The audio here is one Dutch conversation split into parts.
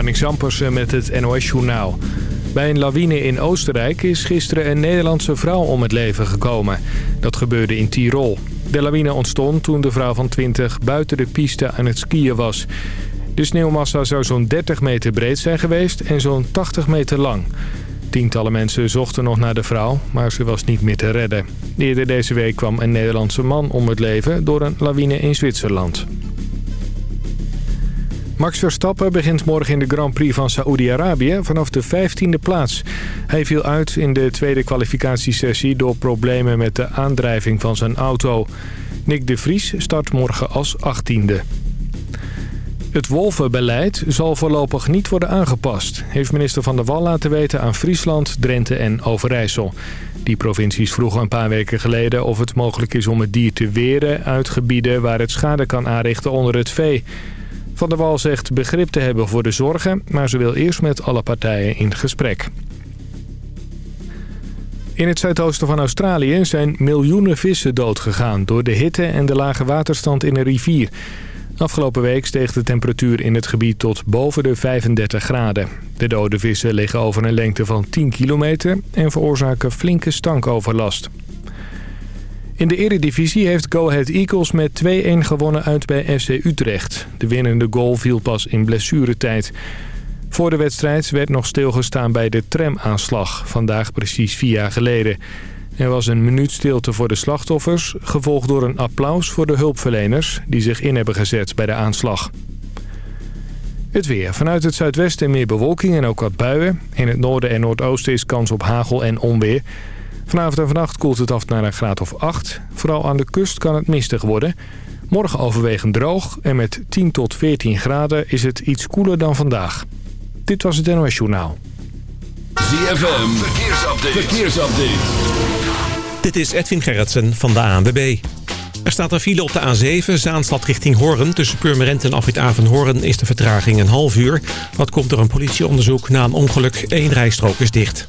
Marnik Zampersen met het NOS-journaal. Bij een lawine in Oostenrijk is gisteren een Nederlandse vrouw om het leven gekomen. Dat gebeurde in Tirol. De lawine ontstond toen de vrouw van 20 buiten de piste aan het skiën was. De sneeuwmassa zou zo'n 30 meter breed zijn geweest en zo'n 80 meter lang. Tientallen mensen zochten nog naar de vrouw, maar ze was niet meer te redden. Eerder deze week kwam een Nederlandse man om het leven door een lawine in Zwitserland. Max Verstappen begint morgen in de Grand Prix van Saoedi-Arabië vanaf de 15e plaats. Hij viel uit in de tweede kwalificatiesessie door problemen met de aandrijving van zijn auto. Nick de Vries start morgen als 18e. Het wolvenbeleid zal voorlopig niet worden aangepast... heeft minister Van der Wal laten weten aan Friesland, Drenthe en Overijssel. Die provincies vroegen een paar weken geleden of het mogelijk is om het dier te weren... uit gebieden waar het schade kan aanrichten onder het vee. Van der Wal zegt begrip te hebben voor de zorgen... maar ze wil eerst met alle partijen in gesprek. In het zuidoosten van Australië zijn miljoenen vissen doodgegaan... door de hitte en de lage waterstand in een rivier... Afgelopen week steeg de temperatuur in het gebied tot boven de 35 graden. De dode vissen liggen over een lengte van 10 kilometer en veroorzaken flinke stankoverlast. In de eredivisie heeft Go Ahead Eagles met 2-1 gewonnen uit bij FC Utrecht. De winnende goal viel pas in blessuretijd. Voor de wedstrijd werd nog stilgestaan bij de tramaanslag, vandaag precies vier jaar geleden. Er was een minuut stilte voor de slachtoffers, gevolgd door een applaus voor de hulpverleners die zich in hebben gezet bij de aanslag. Het weer. Vanuit het zuidwesten meer bewolking en ook wat buien. In het noorden en noordoosten is kans op hagel en onweer. Vanavond en vannacht koelt het af naar een graad of 8. Vooral aan de kust kan het mistig worden. Morgen overwegend droog en met 10 tot 14 graden is het iets koeler dan vandaag. Dit was het NOS Journaal. ZFM. Verkeersupdate. Verkeersupdate. Dit is Edwin Gerritsen van de ANWB. Er staat een file op de A7, Zaanstad richting Hoorn. Tussen Purmerend en Afrit Hoorn is de vertraging een half uur. Dat komt door een politieonderzoek na een ongeluk. Eén rijstrook is dicht.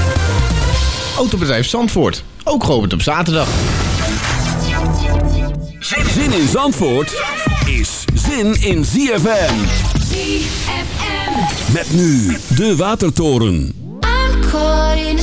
Autobedrijf Zandvoort, ook geopend op zaterdag. Zin in Zandvoort is zin in ZFM. ZFM. Met nu de Watertoren. I'm caught in a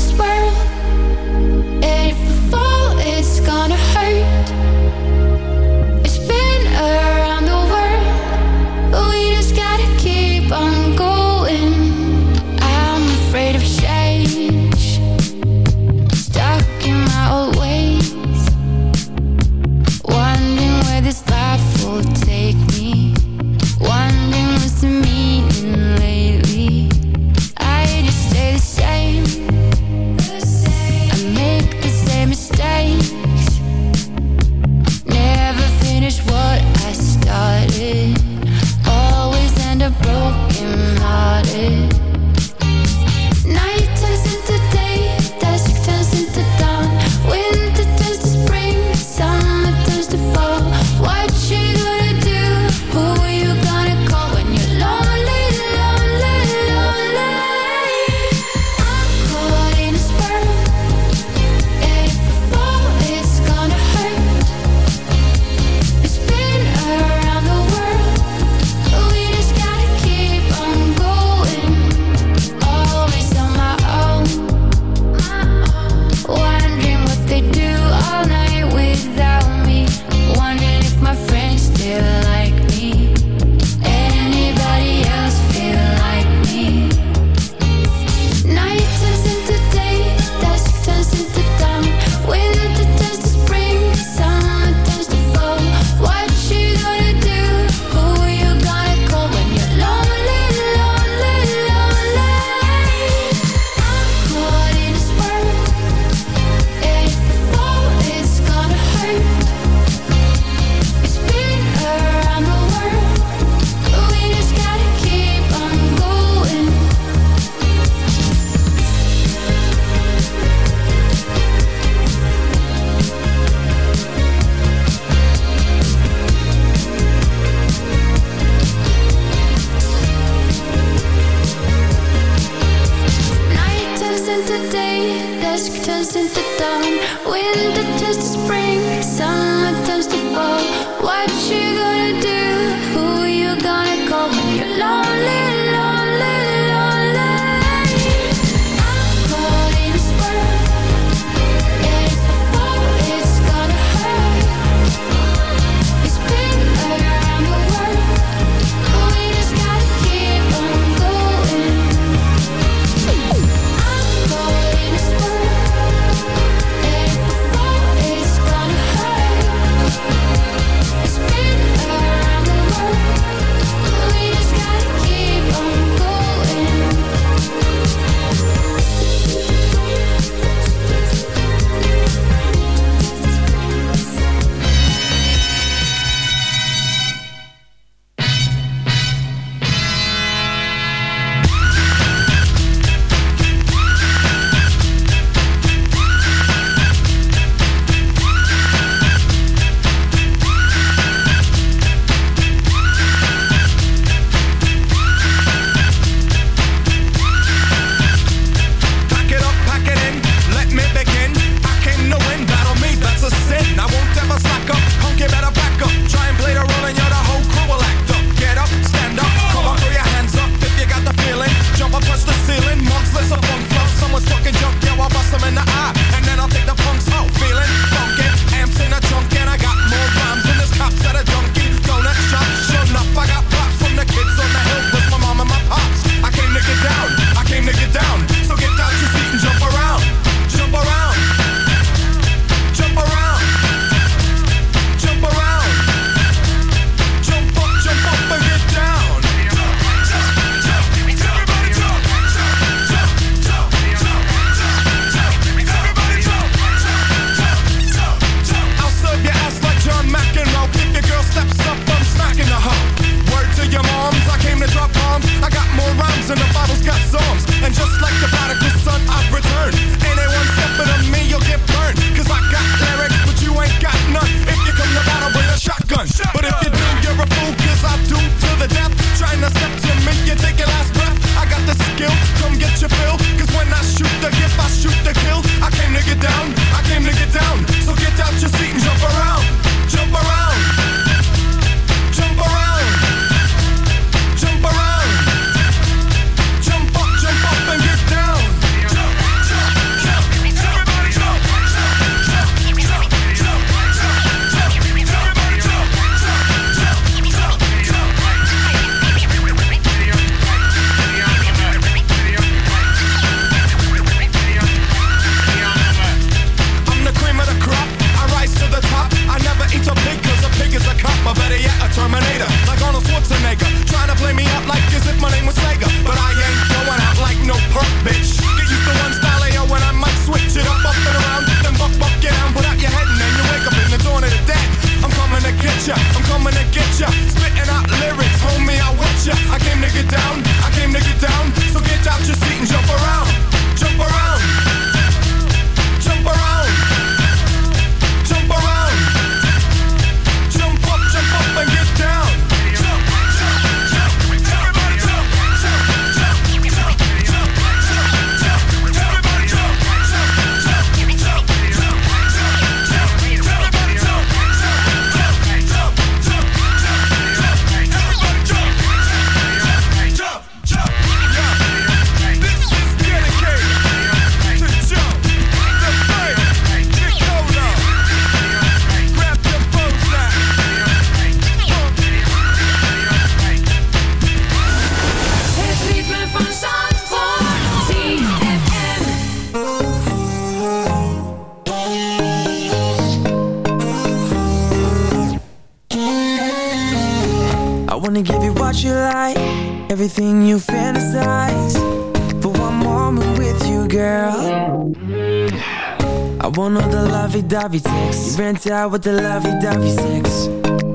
went out with the lovey-dovey sex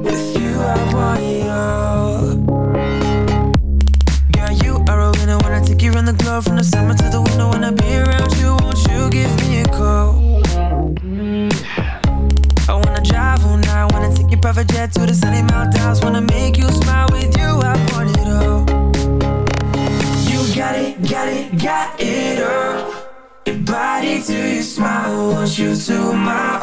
With you I want it all. Girl, you are a winner I take you around the globe From the summer to the winter when I be want you to my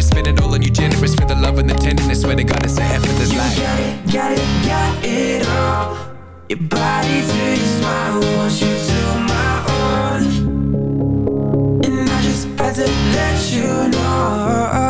contender, spend it all on you, generous for the love and the tenderness. Swear to God, it's a effortless life. You Got it, got it, got it all. Your body to your smile, want you to my own. And I just had to let you know.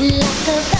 Like a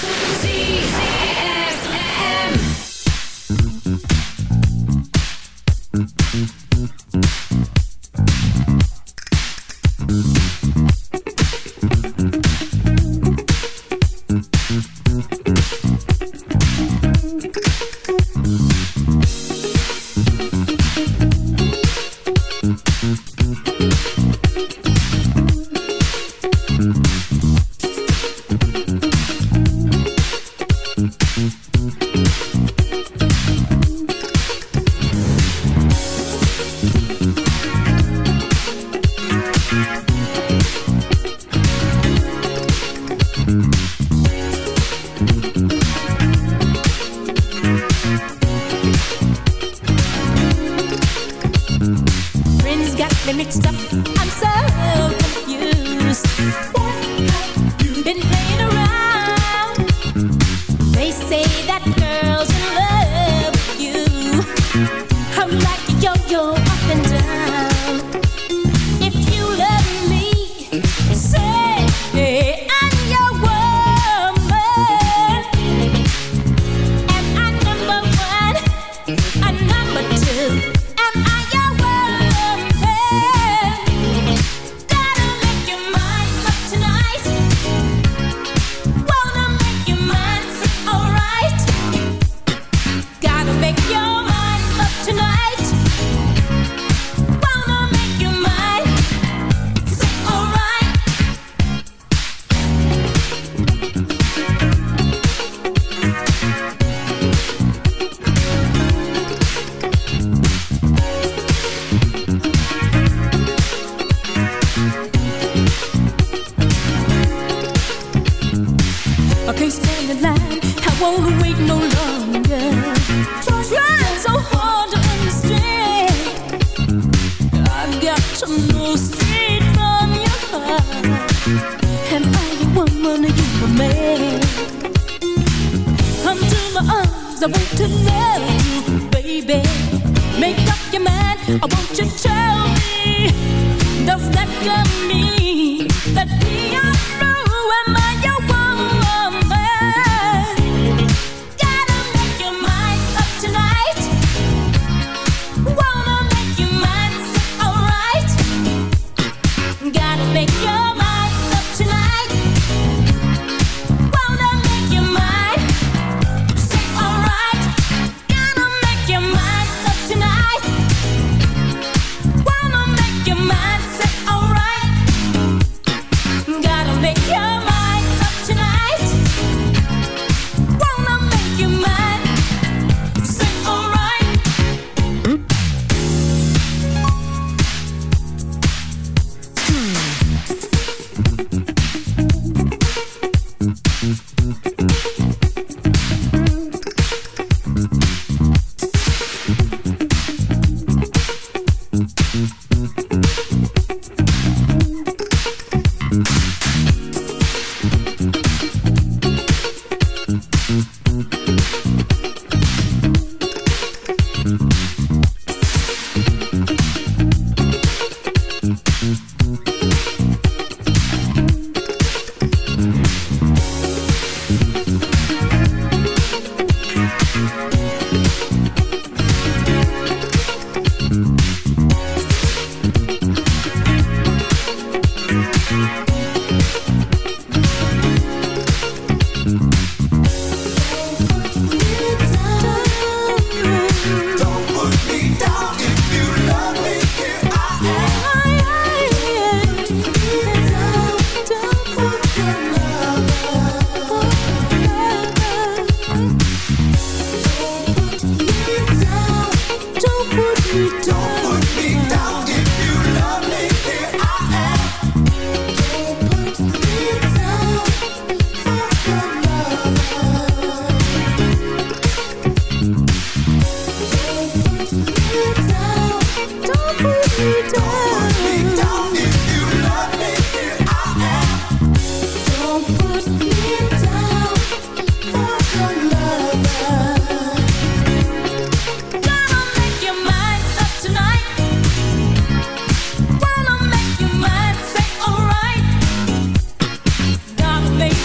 Friends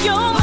your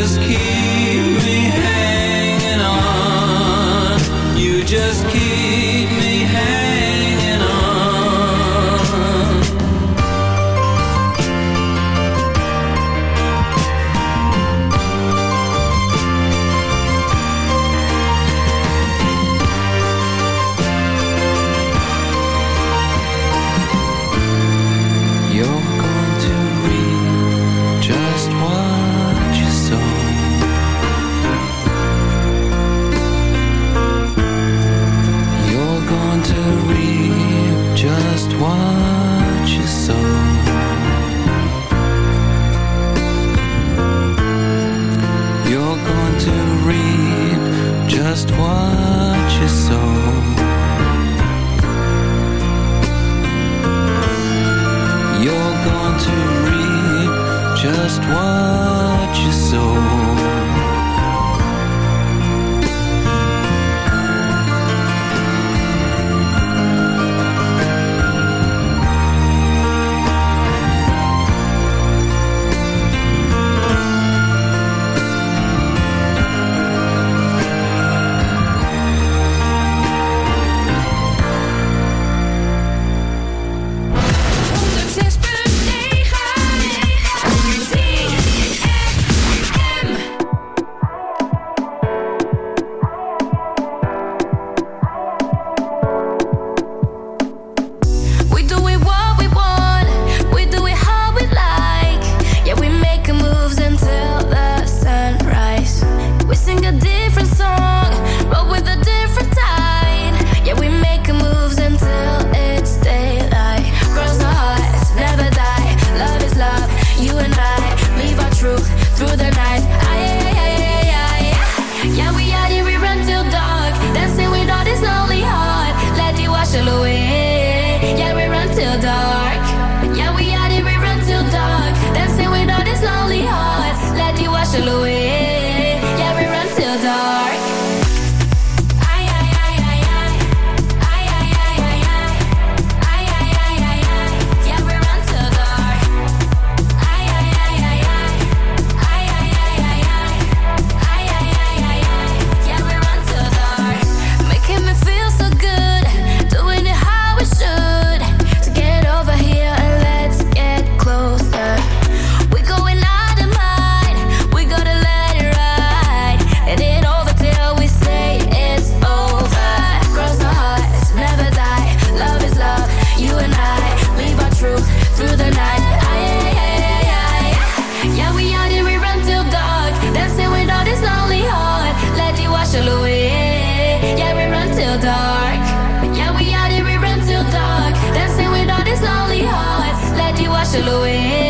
just one. Away.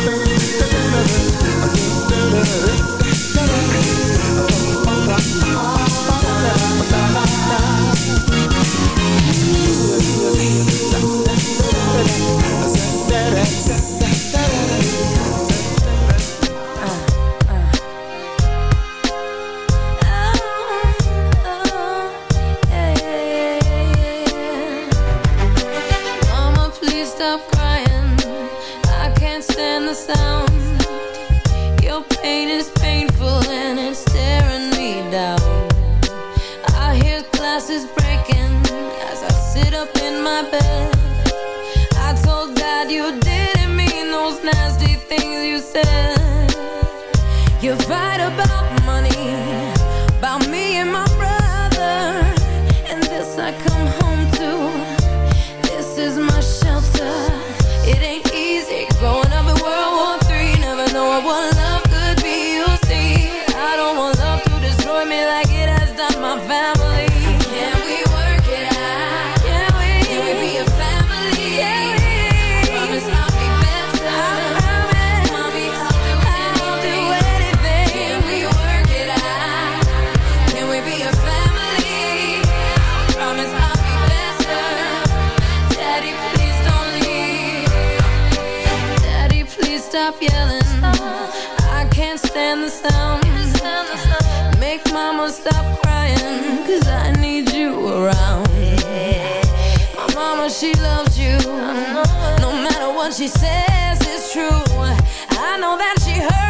she says it's true. I know that she hurts.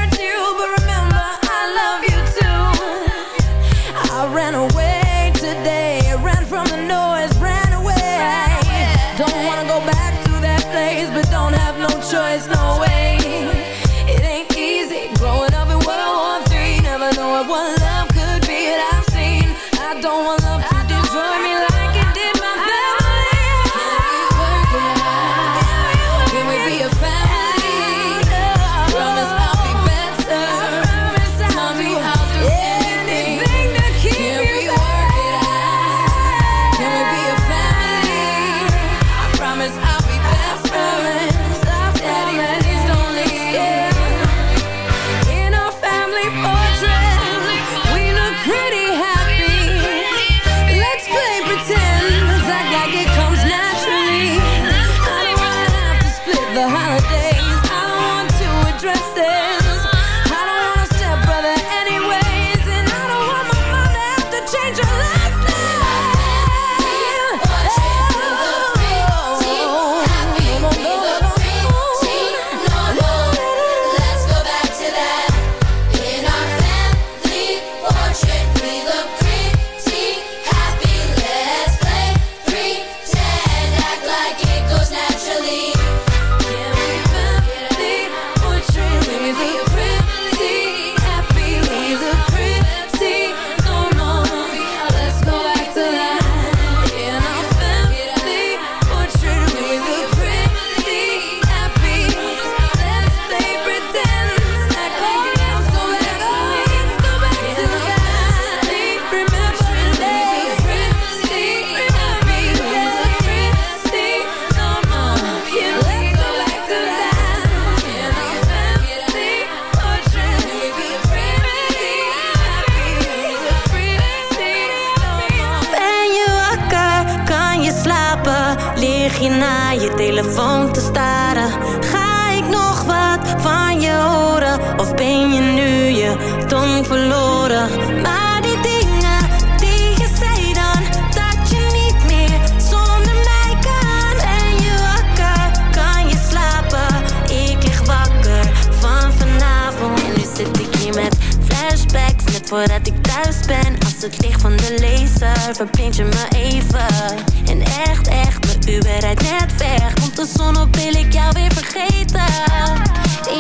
verloren. Maar die dingen die je zei dan, dat je niet meer zonder mij kan. En je wakker, kan je slapen? Ik lig wakker van vanavond. En nu zit ik hier met flashbacks, net voordat ik thuis ben. Als het licht van de laser verblind je me even. En echt, echt, mijn Uber rijdt net weg. Komt de zon op, wil ik jou weer vergeten.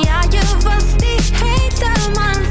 Ja, je was die hete man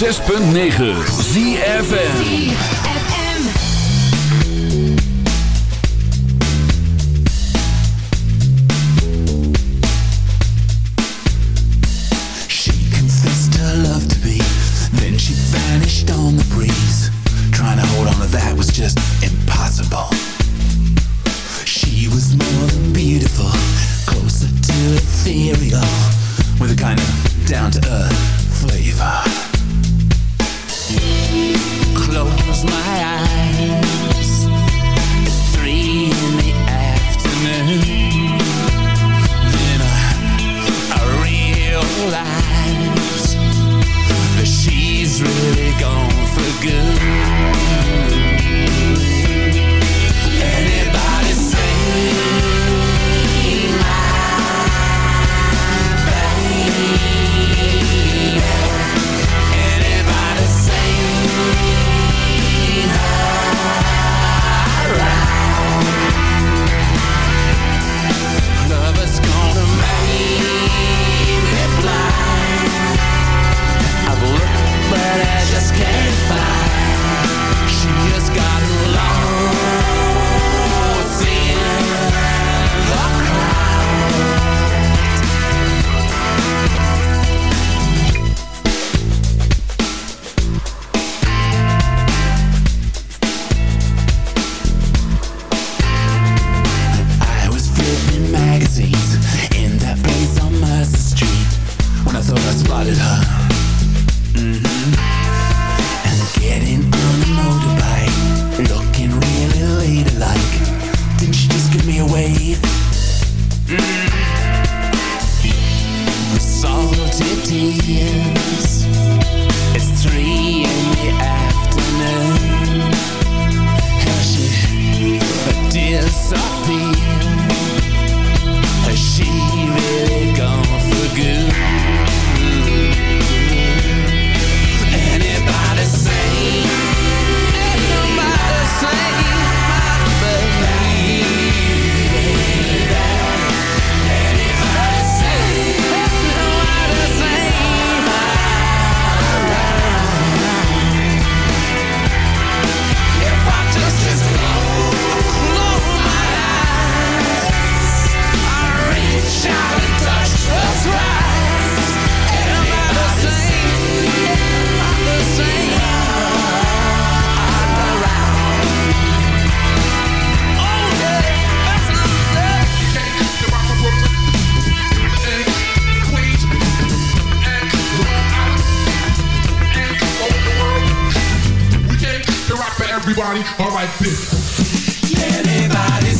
106.9 ZFN party or right this. Anybody